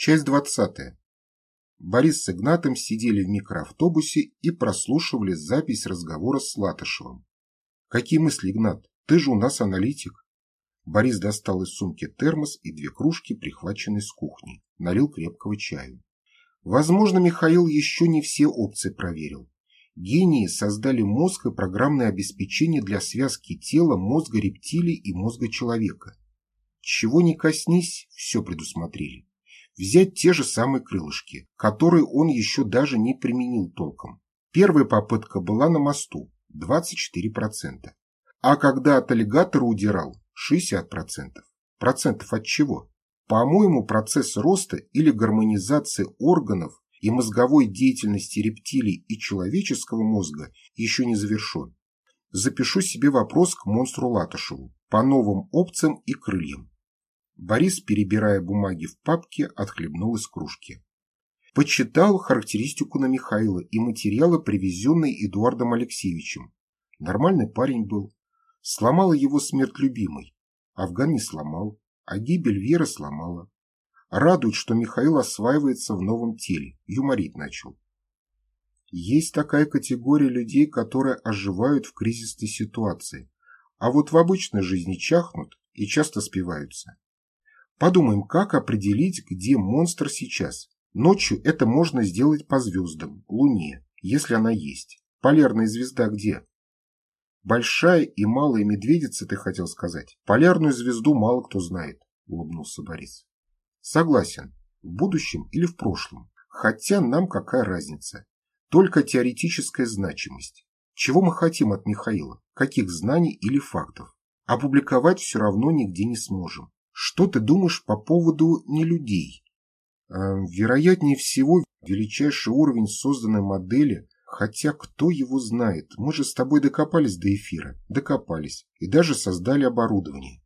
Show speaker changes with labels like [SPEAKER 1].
[SPEAKER 1] Часть двадцатая. Борис с Игнатом сидели в микроавтобусе и прослушивали запись разговора с Латышевым. «Какие мысли, Игнат? Ты же у нас аналитик». Борис достал из сумки термос и две кружки, прихваченные с кухни. Налил крепкого чаю. Возможно, Михаил еще не все опции проверил. Гении создали мозг и программное обеспечение для связки тела, мозга рептилий и мозга человека. Чего не коснись, все предусмотрели. Взять те же самые крылышки, которые он еще даже не применил толком. Первая попытка была на мосту – 24%. А когда от аллигатора удирал – 60%. Процентов от чего? По-моему, процесс роста или гармонизации органов и мозговой деятельности рептилий и человеческого мозга еще не завершен. Запишу себе вопрос к монстру Латышеву по новым опциям и крыльям. Борис, перебирая бумаги в папке, отхлебнул из кружки. Почитал характеристику на Михаила и материалы, привезенные Эдуардом Алексеевичем. Нормальный парень был. Сломала его смерть любимой. Афган не сломал, а гибель Веры сломала. Радует, что Михаил осваивается в новом теле, юморить начал. Есть такая категория людей, которые оживают в кризисной ситуации, а вот в обычной жизни чахнут и часто спиваются. Подумаем, как определить, где монстр сейчас. Ночью это можно сделать по звездам, луне, если она есть. Полярная звезда где? Большая и малая медведица, ты хотел сказать? Полярную звезду мало кто знает, улыбнулся Борис. Согласен, в будущем или в прошлом. Хотя нам какая разница? Только теоретическая значимость. Чего мы хотим от Михаила? Каких знаний или фактов? Опубликовать все равно нигде не сможем. Что ты думаешь по поводу нелюдей? Э, вероятнее всего, величайший уровень созданной модели, хотя кто его знает, мы же с тобой докопались до эфира, докопались и даже создали оборудование.